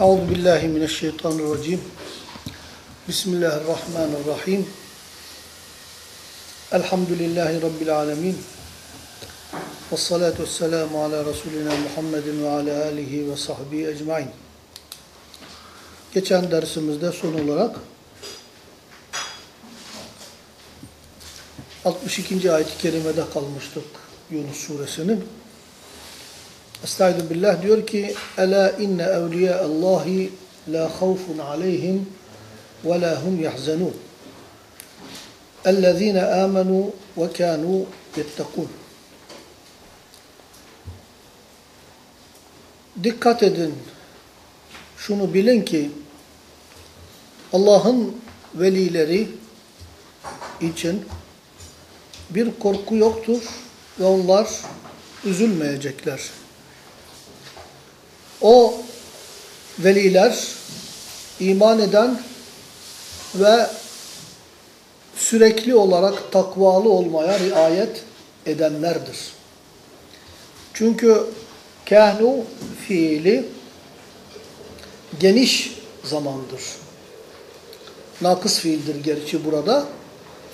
Euzu billahi mineşşeytanirracim. Bismillahirrahmanirrahim. Elhamdülillahi rabbil alamin. Ves salatu vesselamu ala resulina Muhammedin ve ala alihi ve sahbihi ecmaîn. Geçen dersimizde son olarak 62. ayet-i kerimede kalmıştık Yunus suresinin. Estaizu billah diyor ki Ela inne evliya Allahi la havfun aleyhim ve la hum yahzanun. Amenu ve kanu yettekun. Dikkat edin. Şunu bilin ki Allah'ın velileri için bir korku yoktur ve onlar üzülmeyecekler. O veliler iman eden ve sürekli olarak takvalı olmaya riayet edenlerdir. Çünkü kâhnu fiili geniş zamandır. Nakıs fiildir gerçi burada.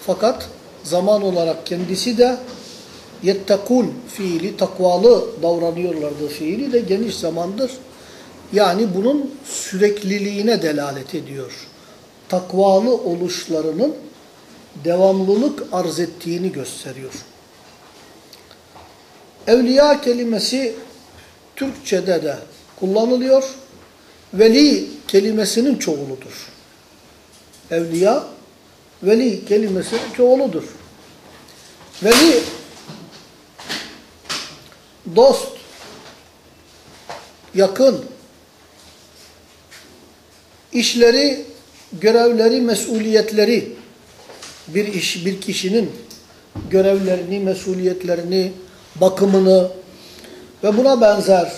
Fakat zaman olarak kendisi de yettekun fiili, takvalı davranıyorlardı fiili de geniş zamandır. Yani bunun sürekliliğine delalet ediyor. Takvalı oluşlarının devamlılık arz ettiğini gösteriyor. Evliya kelimesi Türkçe'de de kullanılıyor. Veli kelimesinin çoğuludur. Evliya, veli kelimesinin çoğuludur. Veli dost, yakın, işleri, görevleri, mesuliyetleri, bir iş, bir kişinin görevlerini, mesuliyetlerini, bakımını ve buna benzer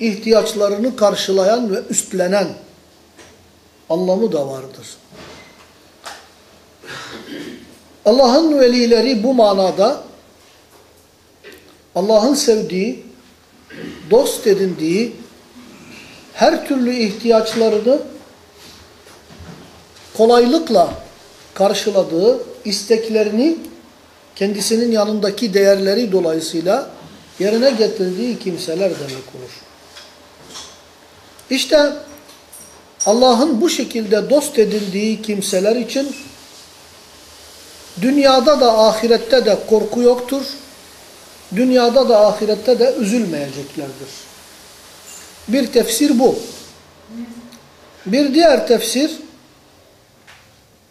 ihtiyaçlarını karşılayan ve üstlenen anlamı da vardır. Allah'ın velileri bu manada Allah'ın sevdiği, dost edindiği her türlü ihtiyaçlarını kolaylıkla karşıladığı, isteklerini kendisinin yanındaki değerleri dolayısıyla yerine getirdiği kimseler demek olur. İşte Allah'ın bu şekilde dost edindiği kimseler için dünyada da ahirette de korku yoktur. Dünyada da ahirette de üzülmeyeceklerdir. Bir tefsir bu. Bir diğer tefsir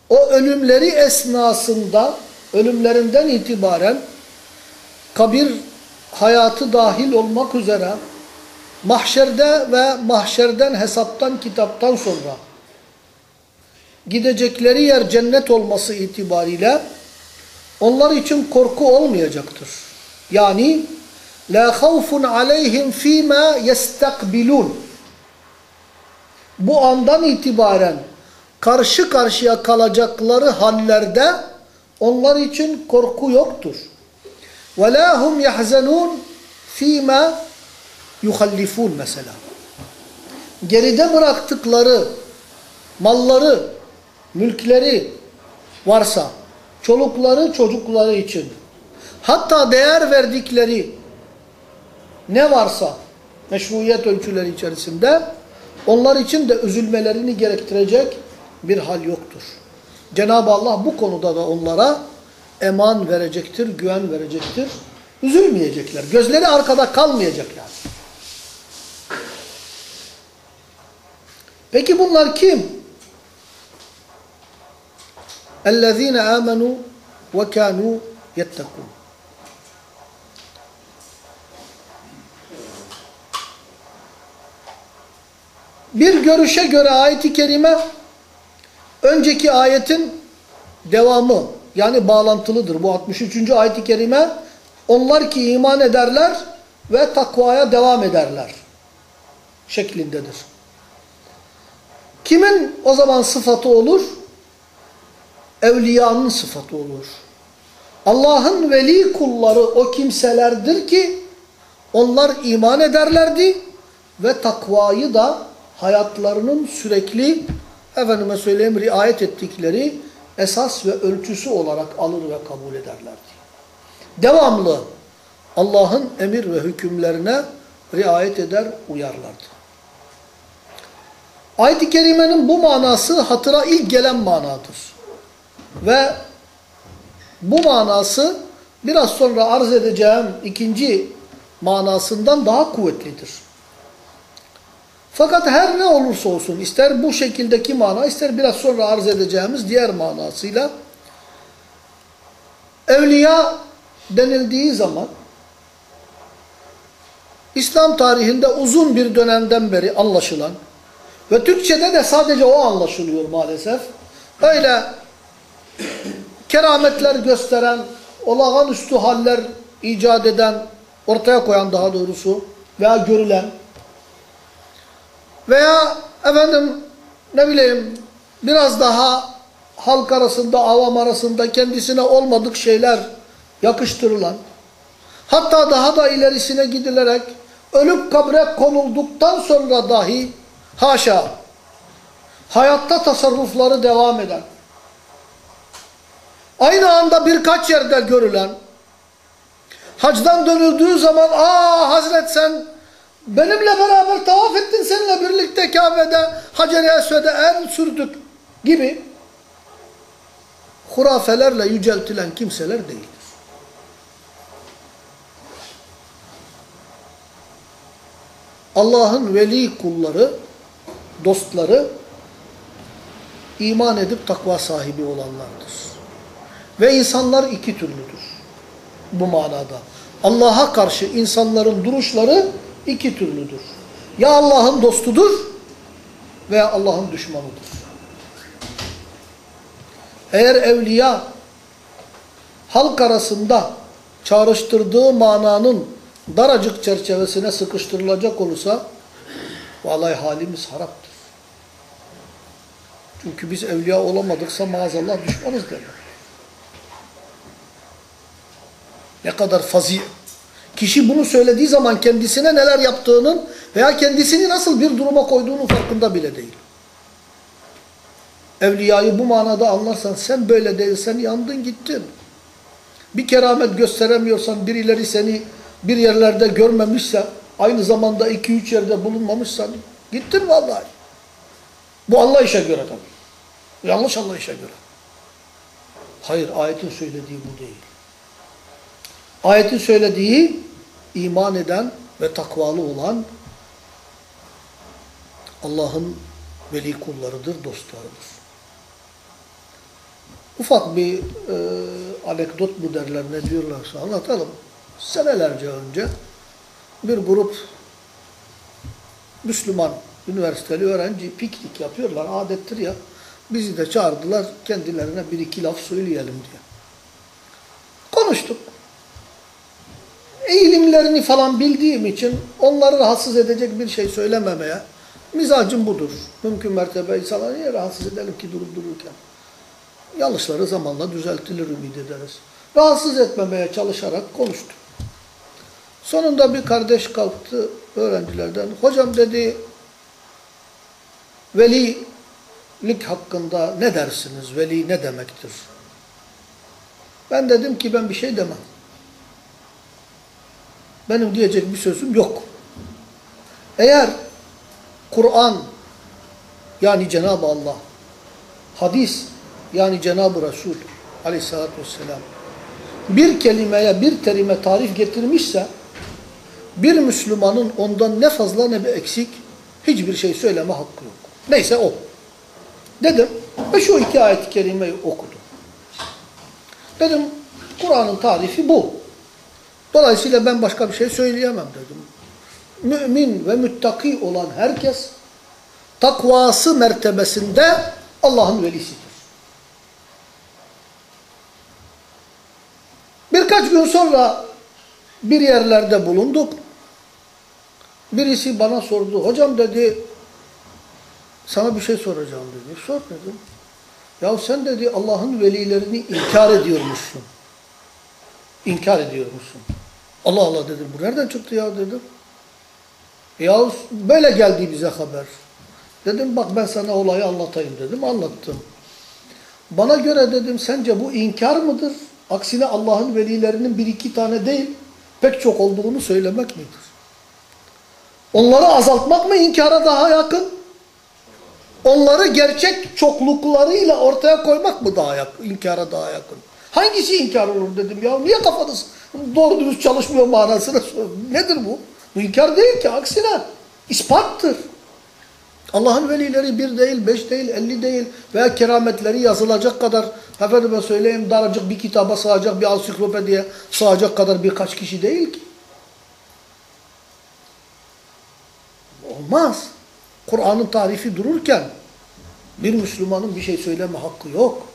o ölümleri esnasında ölümlerinden itibaren kabir hayatı dahil olmak üzere mahşerde ve mahşerden hesaptan kitaptan sonra gidecekleri yer cennet olması itibariyle onlar için korku olmayacaktır. Yani la havfun aleyhim fîmâ yestakbilûn. Bu andan itibaren karşı karşıya kalacakları hallerde onlar için korku yoktur. Ve la hum yahzanun fîmâ yuhallifun mesela. Geride bıraktıkları malları, mülkleri varsa, çolukları, çocukları için hatta değer verdikleri ne varsa meşruiyet ölçüleri içerisinde onlar için de üzülmelerini gerektirecek bir hal yoktur. Cenab-ı Allah bu konuda da onlara eman verecektir, güven verecektir. Üzülmeyecekler. Gözleri arkada kalmayacaklar. Peki bunlar kim? اَلَّذ۪ينَ آمَنُوا وَكَانُوا يَتَّقُونَ Bir görüşe göre ayet-i kerime önceki ayetin devamı yani bağlantılıdır. Bu 63. ayet-i kerime onlar ki iman ederler ve takvaya devam ederler şeklindedir. Kimin o zaman sıfatı olur? Evliyanın sıfatı olur. Allah'ın veli kulları o kimselerdir ki onlar iman ederlerdi ve takvayı da hayatlarının sürekli efendime söyleyeyim riayet ettikleri esas ve ölçüsü olarak alır ve kabul ederlerdi. Devamlı Allah'ın emir ve hükümlerine riayet eder, uyarlardı. Ayet-i Kerime'nin bu manası hatıra ilk gelen manadır. Ve bu manası biraz sonra arz edeceğim ikinci manasından daha kuvvetlidir. Fakat her ne olursa olsun ister bu şekildeki mana ister biraz sonra arz edeceğimiz diğer manasıyla evliya denildiği zaman İslam tarihinde uzun bir dönemden beri anlaşılan ve Türkçe'de de sadece o anlaşılıyor maalesef. Öyle kerametler gösteren, olağanüstü haller icat eden, ortaya koyan daha doğrusu veya görülen veya efendim ne bileyim biraz daha halk arasında, avam arasında kendisine olmadık şeyler yakıştırılan hatta daha da ilerisine gidilerek ölüp kabre konulduktan sonra dahi haşa hayatta tasarrufları devam eden aynı anda birkaç yerde görülen hacdan dönüldüğü zaman aa Hazret sen benimle beraber tavaf ettin seninle birlikte Kabe'de Hacer-i Esved'e el sürdük gibi hurafelerle yüceltilen kimseler değildir. Allah'ın veli kulları, dostları iman edip takva sahibi olanlardır. Ve insanlar iki türlüdür bu manada. Allah'a karşı insanların duruşları iki türlüdür. Ya Allah'ın dostudur veya Allah'ın düşmanıdır. Eğer evliya halk arasında çağrıştırdığı mananın daracık çerçevesine sıkıştırılacak olursa vallahi halimiz haraptır. Çünkü biz evliya olamadıksa maazallah düşmanız demek. Ne kadar fazi. Kişi bunu söylediği zaman kendisine neler yaptığının veya kendisini nasıl bir duruma koyduğunun farkında bile değil. Evliyayı bu manada anlarsan sen böyle değilsen yandın gittin. Bir keramet gösteremiyorsan birileri seni bir yerlerde görmemişse aynı zamanda iki üç yerde bulunmamışsan gittin vallahi. Bu Allah işe göre tabii. Yanlış Allah işe göre. Hayır ayetin söylediği bu değil. Ayetin söylediği iman eden ve takvalı olan Allah'ın veli kullarıdır, dostlarıdır. Ufak bir e, anekdot mu derler ne diyorlarsa anlatalım. Senelerce önce bir grup Müslüman üniversiteli öğrenci piknik yapıyorlar. Adettir ya. Bizi de çağırdılar kendilerine bir iki laf söyleyelim diye. Konuştuk. Eğilimlerini falan bildiğim için onları rahatsız edecek bir şey söylememeye mizacım budur. Mümkün mertebe insanları niye rahatsız edelim ki durup dururken. Yanlışları zamanla düzeltilir ümit ederiz. Rahatsız etmemeye çalışarak konuştuk. Sonunda bir kardeş kalktı öğrencilerden. Hocam dedi velilik hakkında ne dersiniz? Veli ne demektir? Ben dedim ki ben bir şey demem. Benim diyecek bir sözüm yok. Eğer Kur'an yani Cenab-ı Allah, hadis yani Cenab-ı Resul aleyhissalatü vesselam bir kelimeye, bir terime tarif getirmişse bir Müslümanın ondan ne fazla ne bir eksik hiçbir şey söyleme hakkı yok. Neyse o. Dedim ve şu iki ayet-i kerimeyi okudum. Dedim Kur'an'ın tarifi bu. Dolayısıyla ben başka bir şey söyleyemem dedim. Mümin ve müttaki olan herkes takvası mertebesinde Allah'ın velisidir. Birkaç gün sonra bir yerlerde bulunduk. Birisi bana sordu. Hocam dedi sana bir şey soracağım dedi. Sor dedim. Ya sen dedi Allah'ın velilerini inkar ediyormuşsun. İnkar ediyormuşsun. Allah Allah dedim. Bu nereden çıktı ya dedim. Ya böyle geldi bize haber. Dedim bak ben sana olayı anlatayım dedim. Anlattım. Bana göre dedim sence bu inkar mıdır? Aksine Allah'ın velilerinin bir iki tane değil pek çok olduğunu söylemek midir? Onları azaltmak mı inkara daha yakın? Onları gerçek çokluklarıyla ortaya koymak mı daha yakın, inkara daha yakın? Hangisi inkar olur dedim ya. Niye kafanız doğru dürüst çalışmıyor manasına sordum. Nedir bu? Bu inkar değil ki aksine ispattır. Allah'ın velileri bir değil, beş değil, elli değil veya kerametleri yazılacak kadar efendime söyleyeyim daracık bir kitaba sığacak, bir ansiklopediye sığacak kadar birkaç kişi değil ki. Olmaz. Kur'an'ın tarifi dururken bir Müslümanın bir şey söyleme hakkı yok.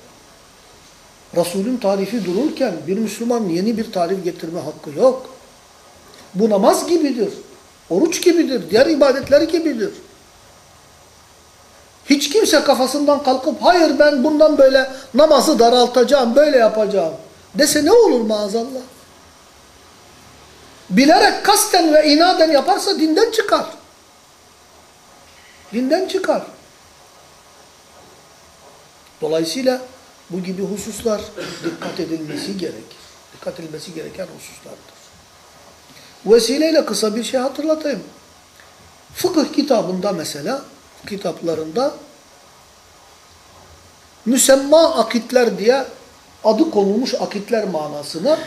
Resulün tarifi dururken bir Müslümanın yeni bir tarif getirme hakkı yok. Bu namaz gibidir. Oruç gibidir. Diğer ibadetler gibidir. Hiç kimse kafasından kalkıp hayır ben bundan böyle namazı daraltacağım, böyle yapacağım dese ne olur maazallah? Bilerek kasten ve inaden yaparsa dinden çıkar. Dinden çıkar. Dolayısıyla bu gibi hususlar dikkat edilmesi gerekir. Dikkat edilmesi gereken hususlardır. Vesileyle kısa bir şey hatırlatayım. Fıkıh kitabında mesela, kitaplarında müsemma akitler diye adı konulmuş akitler manasına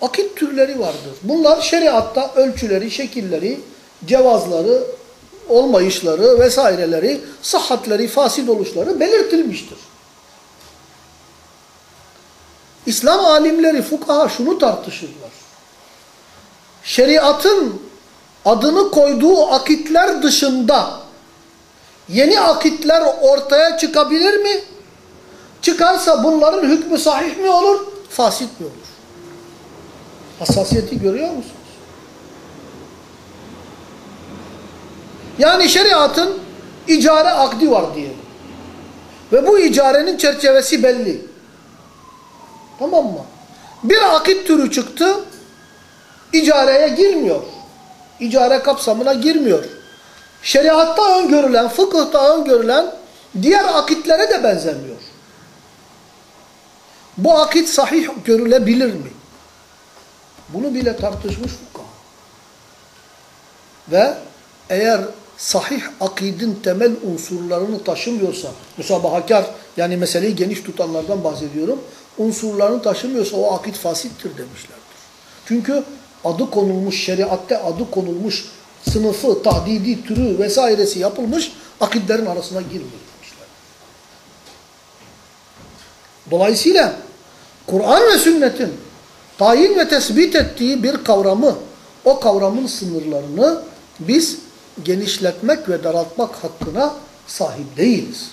akit türleri vardır. Bunlar şeriatta ölçüleri, şekilleri, cevazları, olmayışları vesaireleri, sıhhatleri, fasid oluşları belirtilmiştir. İslam alimleri, fukaha şunu tartışırlar. Şeriatın adını koyduğu akitler dışında yeni akitler ortaya çıkabilir mi? Çıkarsa bunların hükmü sahih mi olur, fasit mi olur? Hassasiyeti görüyor musunuz? Yani şeriatın icare akdi var diyelim. Ve bu icarenin çerçevesi belli. Tamam mı? Bir akit türü çıktı, icareye girmiyor. İcare kapsamına girmiyor. Şeriatta öngörülen, fıkıhta öngörülen diğer akitlere de benzemiyor. Bu akit sahih görülebilir mi? Bunu bile tartışmış fukah. Ve eğer sahih akidin temel unsurlarını taşımıyorsa, müsabahakar yani meseleyi geniş tutanlardan bahsediyorum, unsurlarını taşımıyorsa o akid fasittir demişlerdir. Çünkü adı konulmuş, şeriatte adı konulmuş sınıfı, tahdidi, türü vesairesi yapılmış akidlerin arasına girmiyor demişler. Dolayısıyla Kur'an ve sünnetin tayin ve tespit ettiği bir kavramı, o kavramın sınırlarını biz genişletmek ve daraltmak hakkına sahip değiliz.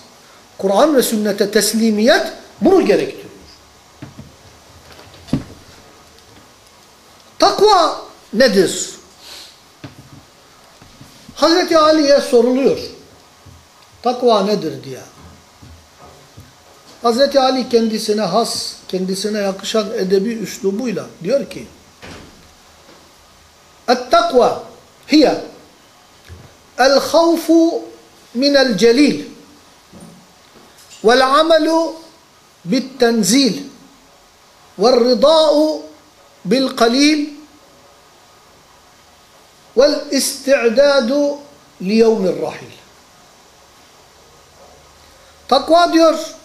Kur'an ve sünnete teslimiyet bunu gerektiriyor. Takva nedir? Hazreti Ali'ye soruluyor. Takva nedir diye. Hazreti Ali kendisine has, kendisine yakışan edebi üslubuyla diyor ki Et-takva hiye el-havfu minel celil vel-amelu bit-tenzil vel-ridâ'u bil-qalil vel-isti'dâdu liyevmir-rahil Takva diyor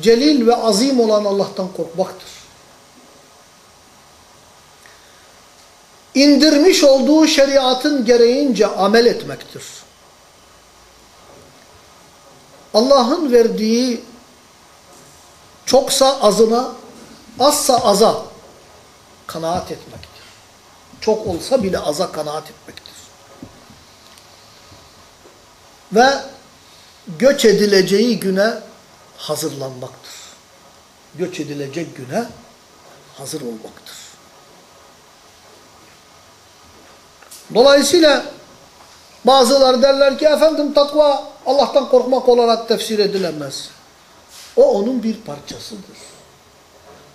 celil ve azim olan Allah'tan korkmaktır. İndirmiş olduğu şeriatın gereğince amel etmektir. Allah'ın verdiği çoksa azına, azsa aza kanaat etmektir. Çok olsa bile aza kanaat etmektir. Ve göç edileceği güne hazırlanmaktır. Göç edilecek güne hazır olmaktır. Dolayısıyla bazıları derler ki efendim takva Allah'tan korkmak olarak tefsir edilemez. O onun bir parçasıdır.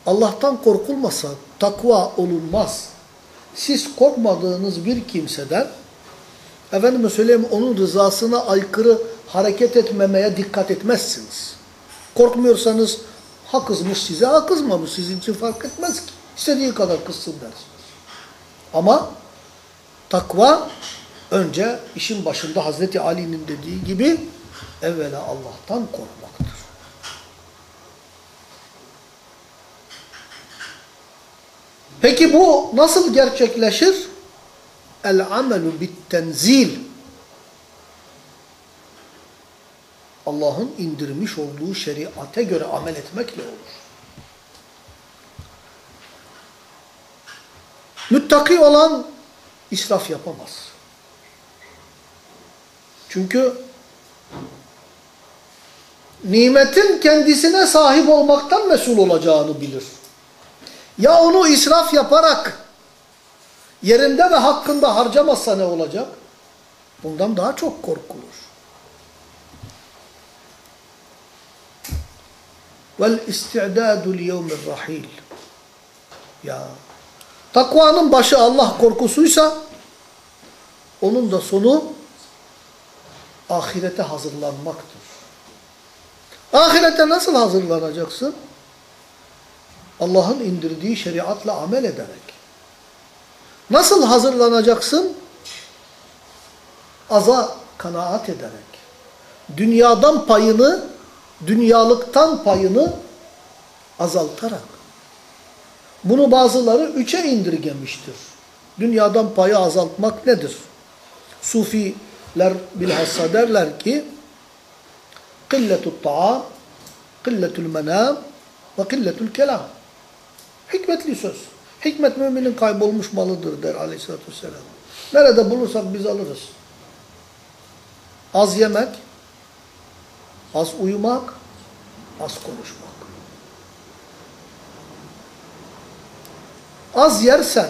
Allah'tan korkulmasa takva olunmaz. Siz korkmadığınız bir kimseden efendime söyleyeyim onun rızasına aykırı hareket etmemeye dikkat etmezsiniz. Korkmuyorsanız ha kızmış size ha kızmamış sizin için fark etmez ki. İstediği kadar kızsın dersiniz. Ama takva önce işin başında Hazreti Ali'nin dediği gibi evvela Allah'tan korkmaktır. Peki bu nasıl gerçekleşir? El amelu bit tenzil. Allah'ın indirmiş olduğu şeriate göre amel etmekle olur. Müttaki olan israf yapamaz. Çünkü nimetin kendisine sahip olmaktan mesul olacağını bilir. Ya onu israf yaparak yerinde ve hakkında harcamazsa ne olacak? Bundan daha çok korkulur. Vel isti'dadu li yevmir rahil. Ya takvanın başı Allah korkusuysa onun da sonu ahirete hazırlanmaktır. Ahirete nasıl hazırlanacaksın? Allah'ın indirdiği şeriatla amel ederek. Nasıl hazırlanacaksın? Aza kanaat ederek. Dünyadan payını, dünyalıktan payını azaltarak. Bunu bazıları üçe indirgemiştir. Dünyadan payı azaltmak nedir? Sufiler bilhassa derler ki kılletut ta'am, kılletul menam ve kılletul kelam. Hikmetli söz. Hikmet müminin kaybolmuş malıdır der aleyhissalatü vesselam. Nerede bulursak biz alırız. Az yemek, az uyumak, az konuşmak. Az yersen,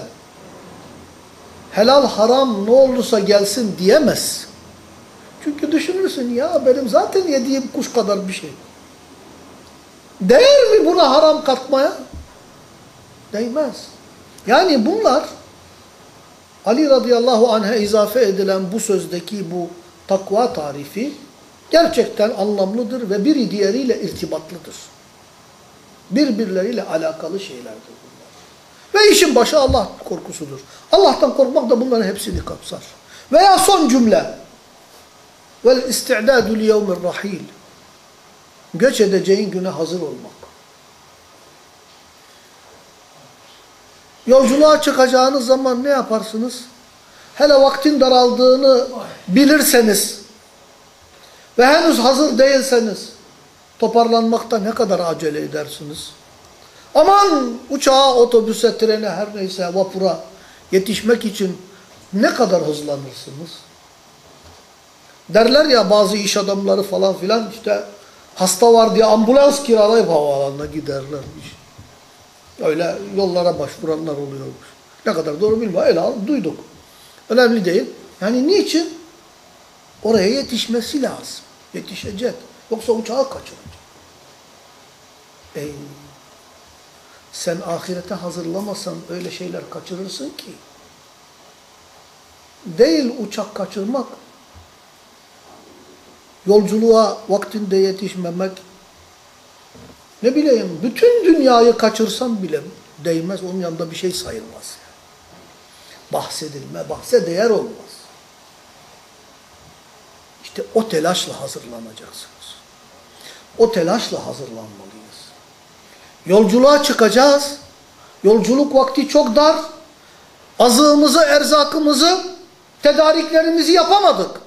helal haram ne olursa gelsin diyemez. Çünkü düşünürsün ya benim zaten yediğim kuş kadar bir şey. Değer mi buna haram katmaya? Değmez. Yani bunlar Ali radıyallahu anh'a izafe edilen bu sözdeki bu takva tarifi gerçekten anlamlıdır ve biri diğeriyle irtibatlıdır. Birbirleriyle alakalı şeylerdir bunlar. Ve işin başı Allah korkusudur. Allah'tan korkmak da bunların hepsini kapsar. Veya son cümle. Vel isti'dadu li yevmir rahil. Göç edeceğin güne hazır olmak. Yolculuğa çıkacağınız zaman ne yaparsınız? Hele vaktin daraldığını bilirseniz ve henüz hazır değilseniz toparlanmakta ne kadar acele edersiniz? Aman uçağa, otobüse, trene her neyse vapura yetişmek için ne kadar hızlanırsınız? Derler ya bazı iş adamları falan filan işte hasta var diye ambulans kiralayıp havaalanına giderlermiş. Öyle yollara başvuranlar oluyormuş. Ne kadar doğru bilmiyorum. Öyle duyduk. Önemli değil. Yani niçin? Oraya yetişmesi lazım. Yetişecek. Yoksa uçağı kaçıracak. Ey, sen ahirete hazırlamasan öyle şeyler kaçırırsın ki. Değil uçak kaçırmak. Yolculuğa vaktinde yetişmemek, ne bileyim bütün dünyayı kaçırsan bile değmez onun yanında bir şey sayılmaz. Bahsedilme, bahse değer olmaz. İşte o telaşla hazırlanacaksınız. O telaşla hazırlanmalıyız. Yolculuğa çıkacağız. Yolculuk vakti çok dar. Azığımızı, erzakımızı, tedariklerimizi yapamadık.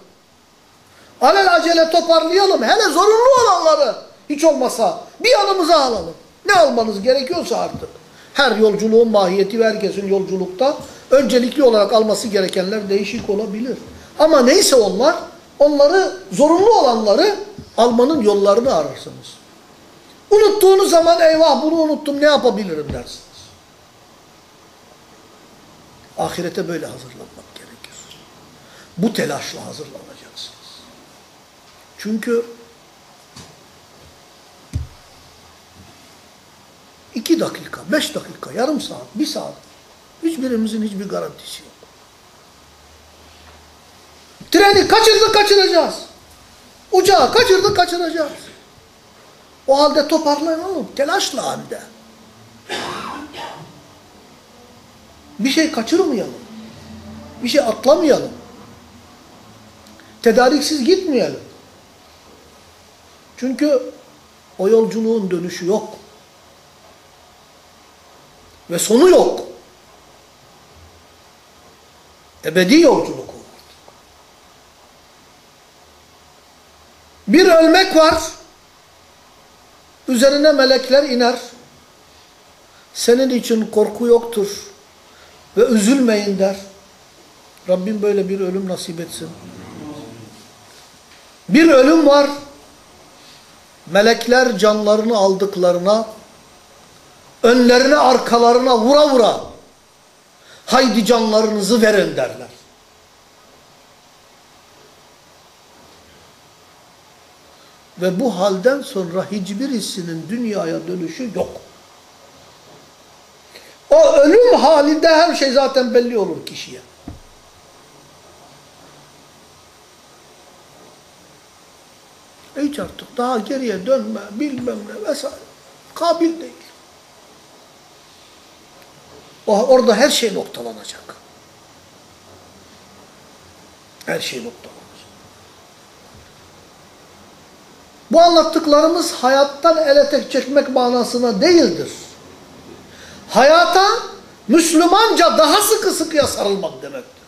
Alel acele toparlayalım. Hele zorunlu olanları hiç olmasa bir yanımıza alalım. Ne almanız gerekiyorsa artık. Her yolculuğun mahiyeti ve herkesin yolculukta öncelikli olarak alması gerekenler değişik olabilir. Ama neyse onlar, onları zorunlu olanları almanın yollarını ararsınız. Unuttuğunuz zaman eyvah bunu unuttum ne yapabilirim dersiniz. Ahirete böyle hazırlanmak gerekir. Bu telaşla hazırlanacaksınız. Çünkü iki dakika, beş dakika, yarım saat, bir saat hiçbirimizin hiçbir garantisi yok. Treni kaçırdık kaçıracağız. Uçağı kaçırdık kaçıracağız. O halde toparlanalım. Telaşla halde. Bir şey kaçırmayalım. Bir şey atlamayalım. Tedariksiz gitmeyelim. Çünkü o yolculuğun dönüşü yok. Ve sonu yok. Ebedi yolculuk o. Bir ölmek var. Üzerine melekler iner. Senin için korku yoktur. Ve üzülmeyin der. Rabbim böyle bir ölüm nasip etsin. Bir ölüm var. Melekler canlarını aldıklarına, önlerine arkalarına vura vura, haydi canlarınızı verin derler. Ve bu halden sonra hiçbirisinin dünyaya dönüşü yok. O ölüm halinde her şey zaten belli olur kişiye. Hiç artık daha geriye dönme, bilmem ne vesaire. Kabil değil. Orada her şey noktalanacak. Her şey noktalanacak. Bu anlattıklarımız hayattan ele tek çekmek manasına değildir. Hayata Müslümanca daha sıkı sıkıya sarılmak demektir.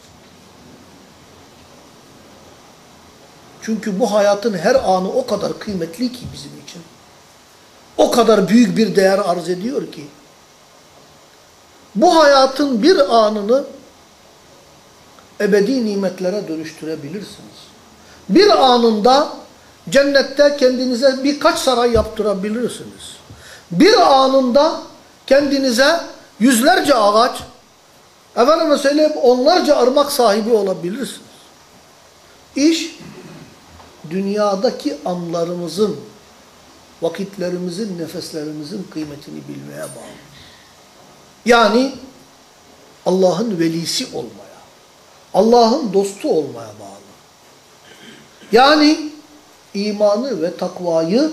Çünkü bu hayatın her anı o kadar kıymetli ki bizim için. O kadar büyük bir değer arz ediyor ki. Bu hayatın bir anını ebedi nimetlere dönüştürebilirsiniz. Bir anında cennette kendinize birkaç saray yaptırabilirsiniz. Bir anında kendinize yüzlerce ağaç, efendime söyleyeyim onlarca ırmak sahibi olabilirsiniz. İş dünyadaki anlarımızın, vakitlerimizin, nefeslerimizin kıymetini bilmeye bağlı. Yani Allah'ın velisi olmaya, Allah'ın dostu olmaya bağlı. Yani imanı ve takvayı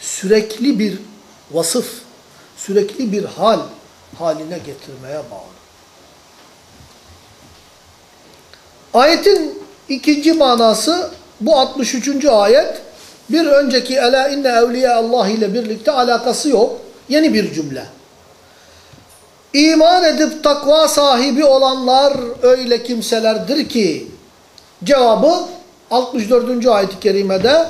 sürekli bir vasıf, sürekli bir hal haline getirmeye bağlı. Ayetin ikinci manası bu 63. ayet bir önceki ela inne evliya Allah ile birlikte alakası yok. Yeni bir cümle. İman edip takva sahibi olanlar öyle kimselerdir ki cevabı 64. ayet-i kerimede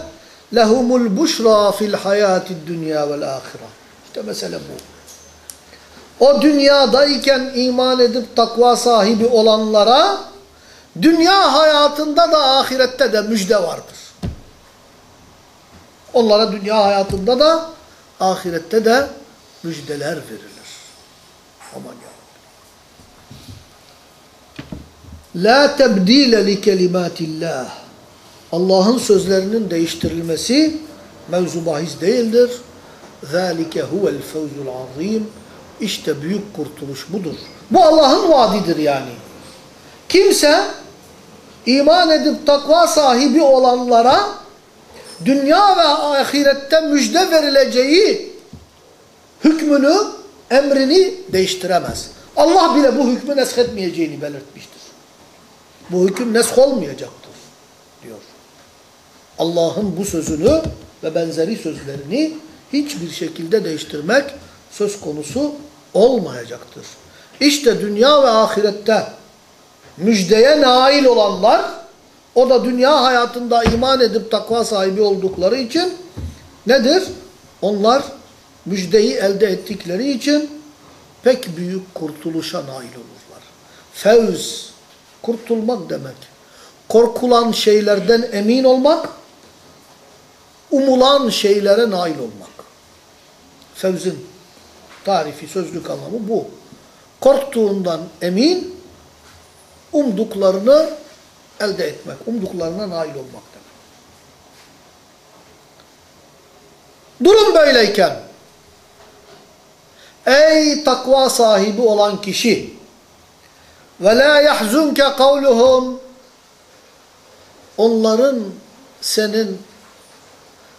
lehumul buşra fil hayatid dünya vel ahire. İşte mesele bu. O dünyadayken iman edip takva sahibi olanlara dünya hayatında da ahirette de müjde vardır. Onlara dünya hayatında da ahirette de müjdeler verilir kafama geldi. La tebdile li kelimatillah. Allah'ın sözlerinin değiştirilmesi mevzu bahis değildir. Zalike huvel fevzul azim. İşte büyük kurtuluş budur. Bu Allah'ın vaadidir yani. Kimse iman edip takva sahibi olanlara dünya ve ahirette müjde verileceği hükmünü emrini değiştiremez. Allah bile bu hükmü neshetmeyeceğini belirtmiştir. Bu hüküm nesh olmayacaktır diyor. Allah'ın bu sözünü ve benzeri sözlerini hiçbir şekilde değiştirmek söz konusu olmayacaktır. İşte dünya ve ahirette müjdeye nail olanlar, o da dünya hayatında iman edip takva sahibi oldukları için nedir? Onlar müjdeyi elde ettikleri için pek büyük kurtuluşa nail olurlar. Fevz, kurtulmak demek. Korkulan şeylerden emin olmak, umulan şeylere nail olmak. Fevzin tarifi, sözlük anlamı bu. Korktuğundan emin, umduklarını elde etmek, umduklarına nail olmak demek. Durum böyleyken, ey takva sahibi olan kişi, ve la yahzunke kavluhum, onların senin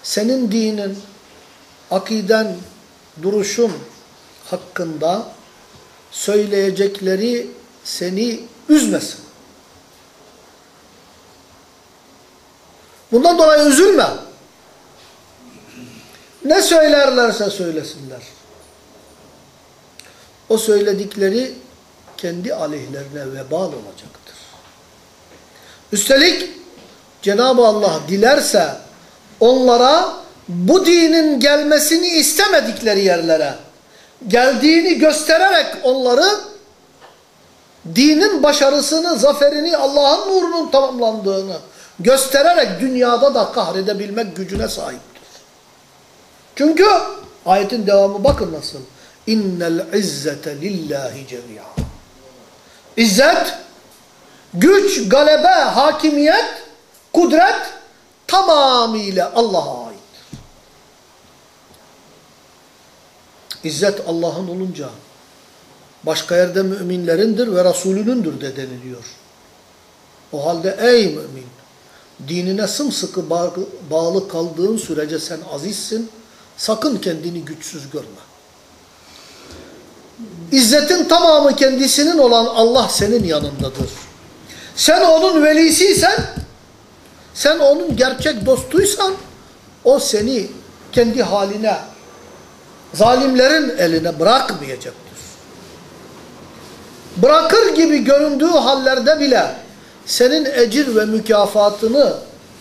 senin dinin, akiden, duruşun hakkında söyleyecekleri seni üzmesin. Bundan dolayı üzülme. Ne söylerlerse söylesinler. O söyledikleri kendi aleyhlerine vebal olacaktır. Üstelik Cenab-ı Allah dilerse onlara bu dinin gelmesini istemedikleri yerlere geldiğini göstererek onları dinin başarısını, zaferini, Allah'ın nurunun tamamlandığını göstererek dünyada da kahredebilmek gücüne sahiptir. Çünkü ayetin devamı bakın nasıl. İnnel izzete lillahi cemi'a. İzzet, güç, galebe, hakimiyet, kudret tamamıyla Allah'a ait. İzzet Allah'ın olunca başka yerde müminlerindir ve Resulünündür de deniliyor. O halde ey mümin dinine sımsıkı bağlı kaldığın sürece sen azizsin. Sakın kendini güçsüz görme. İzzetin tamamı kendisinin olan Allah senin yanındadır. Sen onun velisiysen, sen onun gerçek dostuysan, o seni kendi haline, zalimlerin eline bırakmayacaktır. Bırakır gibi göründüğü hallerde bile senin ecir ve mükafatını,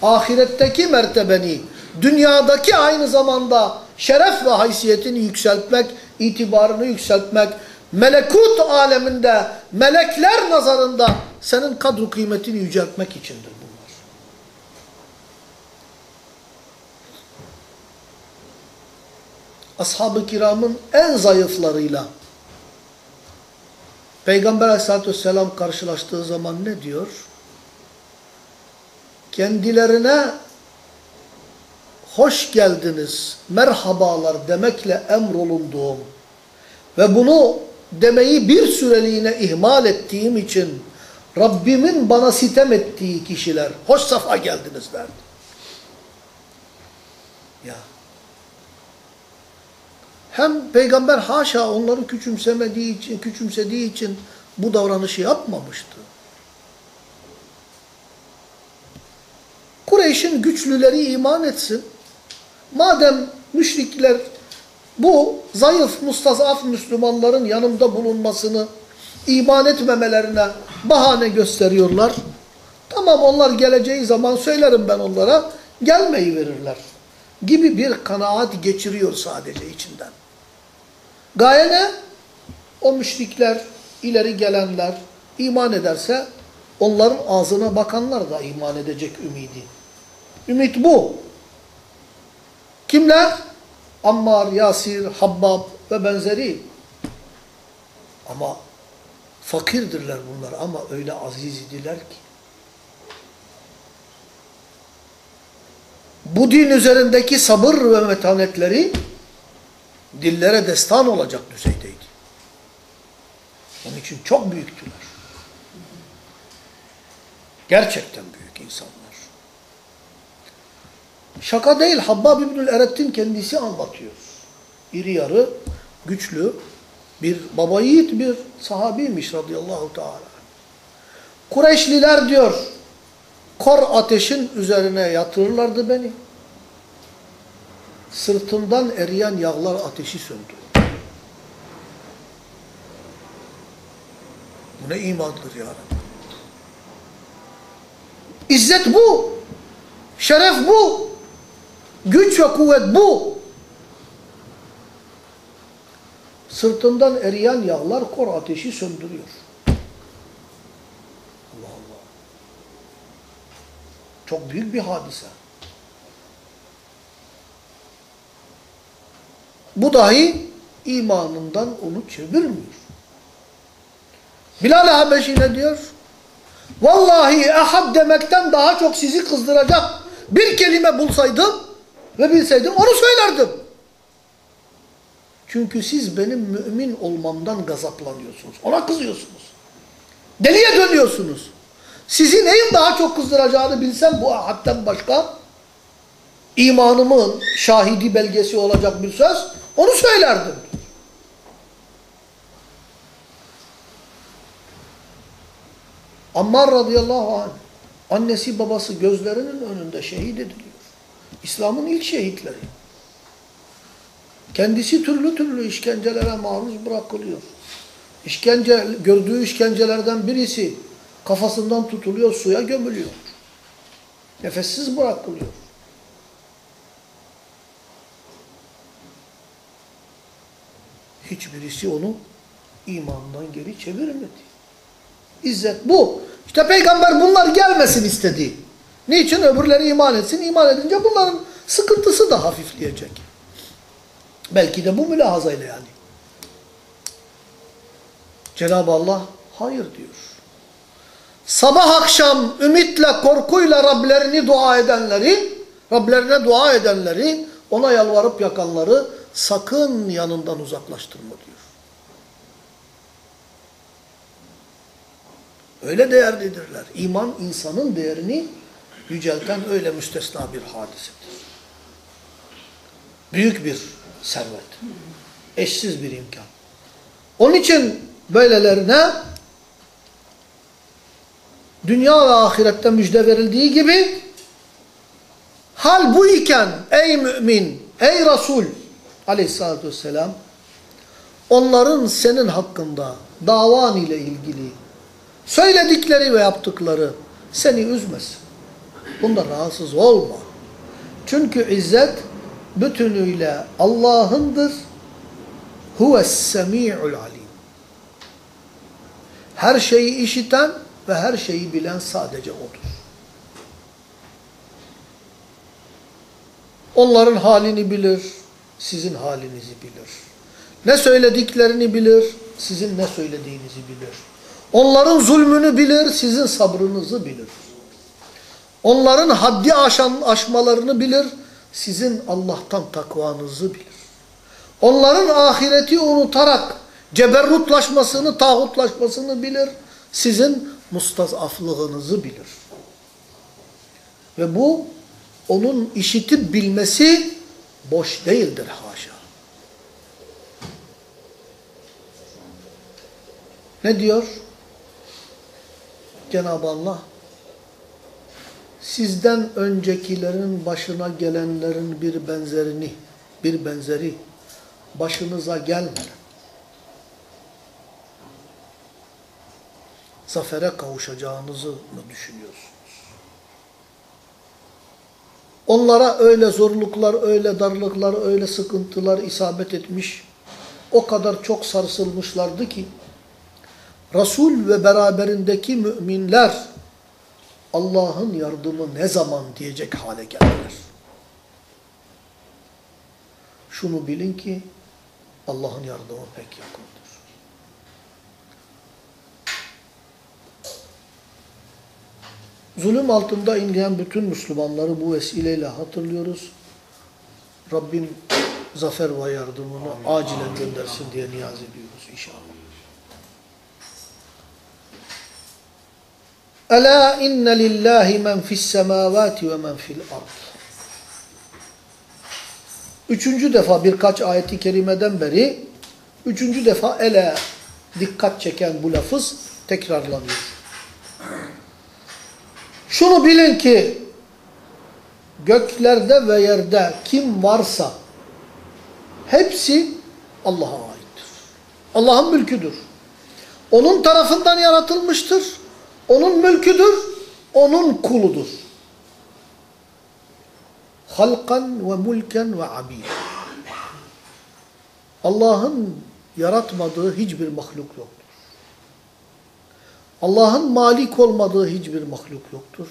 ahiretteki mertebeni, dünyadaki aynı zamanda şeref ve haysiyetini yükseltmek, itibarını yükseltmek, melekut aleminde, melekler nazarında senin kadru kıymetini yüceltmek içindir bunlar. Ashab-ı kiramın en zayıflarıyla Peygamber aleyhissalatü vesselam karşılaştığı zaman ne diyor? Kendilerine hoş geldiniz, merhabalar demekle emrolunduğum ve bunu demeyi bir süreliğine ihmal ettiğim için Rabbimin bana sitem ettiği kişiler hoş safa geldiniz derdi. Ya. Hem peygamber haşa onları küçümsemediği için, küçümsediği için bu davranışı yapmamıştı. Kureyş'in güçlüleri iman etsin. Madem müşrikler bu zayıf, mustazaf Müslümanların yanında bulunmasını iman etmemelerine bahane gösteriyorlar. Tamam onlar geleceği zaman söylerim ben onlara gelmeyi verirler. Gibi bir kanaat geçiriyor sadece içinden. Gaye ne? O müşrikler, ileri gelenler iman ederse onların ağzına bakanlar da iman edecek ümidi. Ümit bu. Kimler? Ammar, Yasir, Habbab ve benzeri. Ama fakirdirler bunlar ama öyle aziz idiler ki. Bu din üzerindeki sabır ve metanetleri dillere destan olacak düzeydeydi. Onun için çok büyüktüler. Gerçekten büyük insanlar. Şaka değil, Habbab İbnül Erettin kendisi anlatıyor. İri yarı, güçlü bir baba yiğit bir sahabiymiş radıyallahu teala. Kureyşliler diyor, kor ateşin üzerine yatırırlardı beni. Sırtımdan eriyen yağlar ateşi söndü. Bu ne imandır ya. İzzet bu. Şeref bu. Güç ve kuvvet bu. Sırtından eriyen yağlar kor ateşi söndürüyor. Allah Allah. Çok büyük bir hadise. Bu dahi imanından onu çevirmiyor. Bilal-i Habeşi ne diyor? Vallahi ehab demekten daha çok sizi kızdıracak bir kelime bulsaydım ve bilseydim onu söylerdim. Çünkü siz benim mümin olmamdan gazaplanıyorsunuz. Ona kızıyorsunuz. Deliye dönüyorsunuz. Sizi neyin daha çok kızdıracağını bilsem bu ahadden başka imanımın şahidi belgesi olacak bir söz onu söylerdim. Ammar radıyallahu anh annesi babası gözlerinin önünde şehit ediliyor. İslam'ın ilk şehitleri. Kendisi türlü türlü işkencelere maruz bırakılıyor. İşkence, gördüğü işkencelerden birisi kafasından tutuluyor, suya gömülüyor. Nefessiz bırakılıyor. Hiçbirisi onu imandan geri çevirmedi. İzzet bu. İşte peygamber bunlar gelmesin istedi. Niçin? Öbürleri iman etsin. İman edince bunların sıkıntısı da hafifleyecek. Belki de bu mülahazayla yani. Cenab-ı Allah hayır diyor. Sabah akşam ümitle, korkuyla Rablerini dua edenleri, Rablerine dua edenleri, ona yalvarıp yakanları sakın yanından uzaklaştırma diyor. Öyle değerlidirler. İman insanın değerini yücelten öyle müstesna bir hadisedir. Büyük bir servet. Eşsiz bir imkan. Onun için böylelerine dünya ve ahirette müjde verildiği gibi hal bu iken ey mümin, ey Resul aleyhissalatü vesselam onların senin hakkında davan ile ilgili söyledikleri ve yaptıkları seni üzmesin. Bunda rahatsız olma. Çünkü izzet bütünüyle Allah'ındır. Huves-semi'ul alim. Her şeyi işiten ve her şeyi bilen sadece O'dur. Onların halini bilir, sizin halinizi bilir. Ne söylediklerini bilir, sizin ne söylediğinizi bilir. Onların zulmünü bilir, sizin sabrınızı bilir. Onların haddi aşan, aşmalarını bilir, sizin Allah'tan takvanızı bilir. Onların ahireti unutarak ceberrutlaşmasını, tağutlaşmasını bilir, sizin mustazaflığınızı bilir. Ve bu onun işitip bilmesi boş değildir haşa. Ne diyor? Cenab-ı Allah sizden öncekilerin başına gelenlerin bir benzerini, bir benzeri başınıza gelmeden zafere kavuşacağınızı mı düşünüyorsunuz? Onlara öyle zorluklar, öyle darlıklar, öyle sıkıntılar isabet etmiş, o kadar çok sarsılmışlardı ki, Resul ve beraberindeki müminler Allah'ın yardımı ne zaman diyecek hale geldiler. Şunu bilin ki Allah'ın yardımı pek yakındır. Zulüm altında inleyen bütün Müslümanları bu vesileyle hatırlıyoruz. Rabbim zafer ve yardımını acilen göndersin diye niyaz ediyoruz inşallah. Ela inne lillahi men fis semavati ve men fil ard. Üçüncü defa birkaç ayeti kerimeden beri üçüncü defa ele dikkat çeken bu lafız tekrarlanıyor. Şunu bilin ki göklerde ve yerde kim varsa hepsi Allah'a aittir. Allah'ın mülküdür. Onun tarafından yaratılmıştır. Onun mülküdür, onun kuludur. Halkan ve mulken ve abid. Allah'ın yaratmadığı hiçbir mahluk yoktur. Allah'ın malik olmadığı hiçbir mahluk yoktur.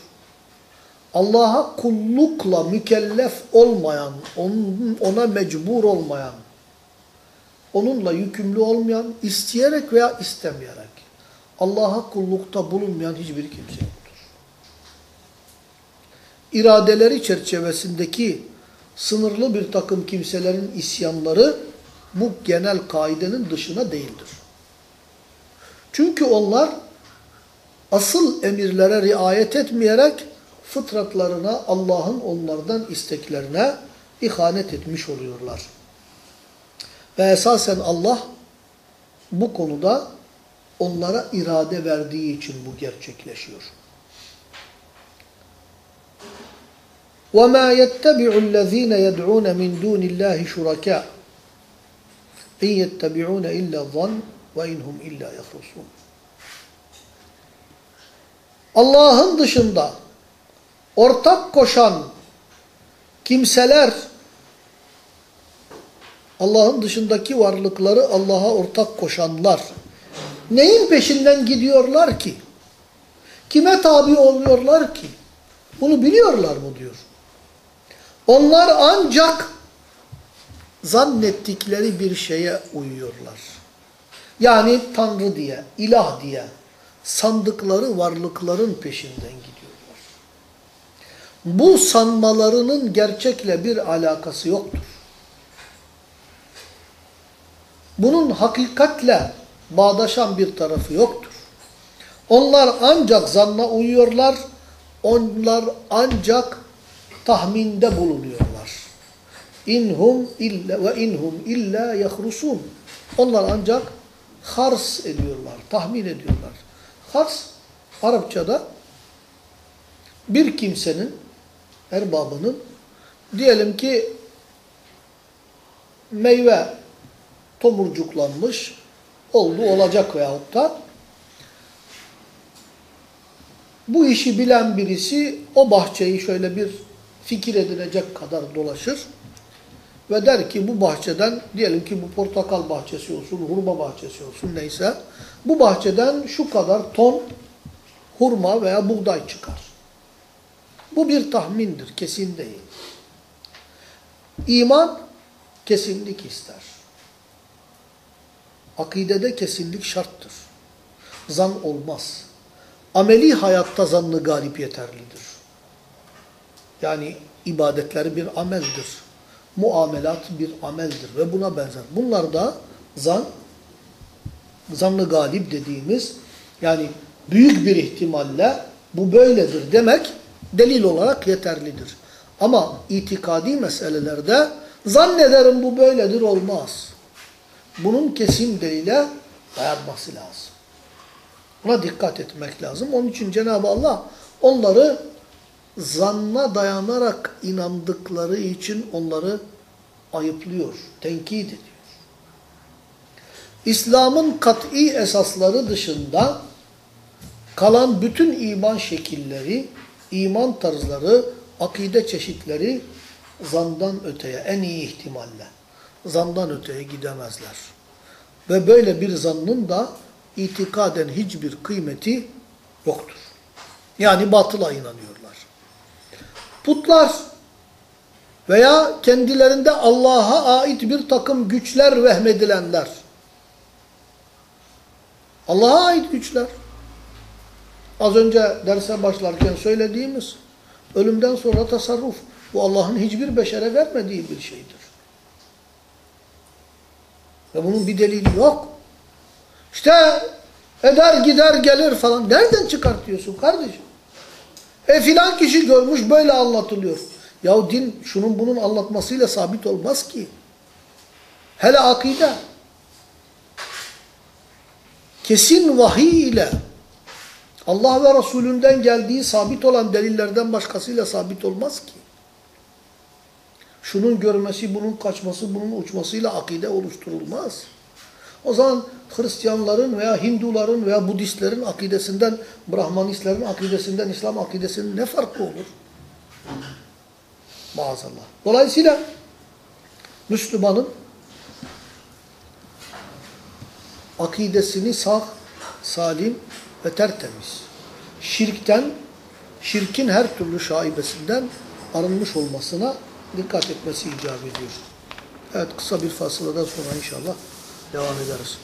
Allah'a kullukla mükellef olmayan, ona mecbur olmayan, onunla yükümlü olmayan, isteyerek veya istemeyerek, Allah'a kullukta bulunmayan hiçbir kimse yoktur. İradeleri çerçevesindeki sınırlı bir takım kimselerin isyanları bu genel kaidenin dışına değildir. Çünkü onlar asıl emirlere riayet etmeyerek fıtratlarına, Allah'ın onlardan isteklerine ihanet etmiş oluyorlar. Ve esasen Allah bu konuda onlara irade verdiği için bu gerçekleşiyor. وَمَا يَتَّبِعُ الَّذ۪ينَ يَدْعُونَ مِنْ دُونِ اللّٰهِ شُرَكَاءَ اِنْ يَتَّبِعُونَ اِلَّا الظَّنْ وَاِنْهُمْ اِلَّا يَخْرُصُونَ Allah'ın dışında ortak koşan kimseler Allah'ın dışındaki varlıkları Allah'a ortak koşanlar neyin peşinden gidiyorlar ki? Kime tabi oluyorlar ki? Bunu biliyorlar mı diyor. Onlar ancak zannettikleri bir şeye uyuyorlar. Yani Tanrı diye, ilah diye sandıkları varlıkların peşinden gidiyorlar. Bu sanmalarının gerçekle bir alakası yoktur. Bunun hakikatle bağdaşan bir tarafı yoktur. Onlar ancak zanna uyuyorlar, onlar ancak tahminde bulunuyorlar. İnhum illa ve inhum illa yahrusun. Onlar ancak hars ediyorlar, tahmin ediyorlar. Hars Arapçada bir kimsenin erbabının diyelim ki meyve tomurcuklanmış oldu olacak veyahut da bu işi bilen birisi o bahçeyi şöyle bir fikir edilecek kadar dolaşır ve der ki bu bahçeden diyelim ki bu portakal bahçesi olsun, hurma bahçesi olsun neyse bu bahçeden şu kadar ton hurma veya buğday çıkar. Bu bir tahmindir, kesin değil. İman kesinlik ister. Akidede kesinlik şarttır. Zan olmaz. Ameli hayatta zannı galip yeterlidir. Yani ibadetleri bir ameldir. Muamelat bir ameldir ve buna benzer. Bunlar da zan, zannı galip dediğimiz yani büyük bir ihtimalle bu böyledir demek delil olarak yeterlidir. Ama itikadi meselelerde zannederim bu böyledir olmaz. Bunun kesin delile dayanması lazım. Buna dikkat etmek lazım. Onun için Cenab-ı Allah onları zanna dayanarak inandıkları için onları ayıplıyor, tenkit ediyor. İslam'ın kat'i esasları dışında kalan bütün iman şekilleri, iman tarzları, akide çeşitleri zandan öteye, en iyi ihtimalle zandan öteye gidemezler. Ve böyle bir zannın da itikaden hiçbir kıymeti yoktur. Yani batıla inanıyorlar. Putlar veya kendilerinde Allah'a ait bir takım güçler vehmedilenler. Allah'a ait güçler. Az önce derse başlarken söylediğimiz ölümden sonra tasarruf. Bu Allah'ın hiçbir beşere vermediği bir şeydir. Ve bunun bir delili yok. İşte eder gider gelir falan. Nereden çıkartıyorsun kardeşim? E filan kişi görmüş böyle anlatılıyor. Yahu din şunun bunun anlatmasıyla sabit olmaz ki. Hele akide. Kesin vahiy ile Allah ve Resulünden geldiği sabit olan delillerden başkasıyla sabit olmaz ki. Şunun görmesi, bunun kaçması, bunun uçmasıyla akide oluşturulmaz. O zaman Hristiyanların veya Hinduların veya Budistlerin akidesinden, Brahmanistlerin akidesinden, İslam akidesinin ne farkı olur? Maazallah. Dolayısıyla Müslümanın akidesini sağ, salim ve tertemiz. Şirkten, şirkin her türlü şaibesinden arınmış olmasına dikkat etmesi icap ediyor. Evet kısa bir fasıladan sonra inşallah devam ederiz.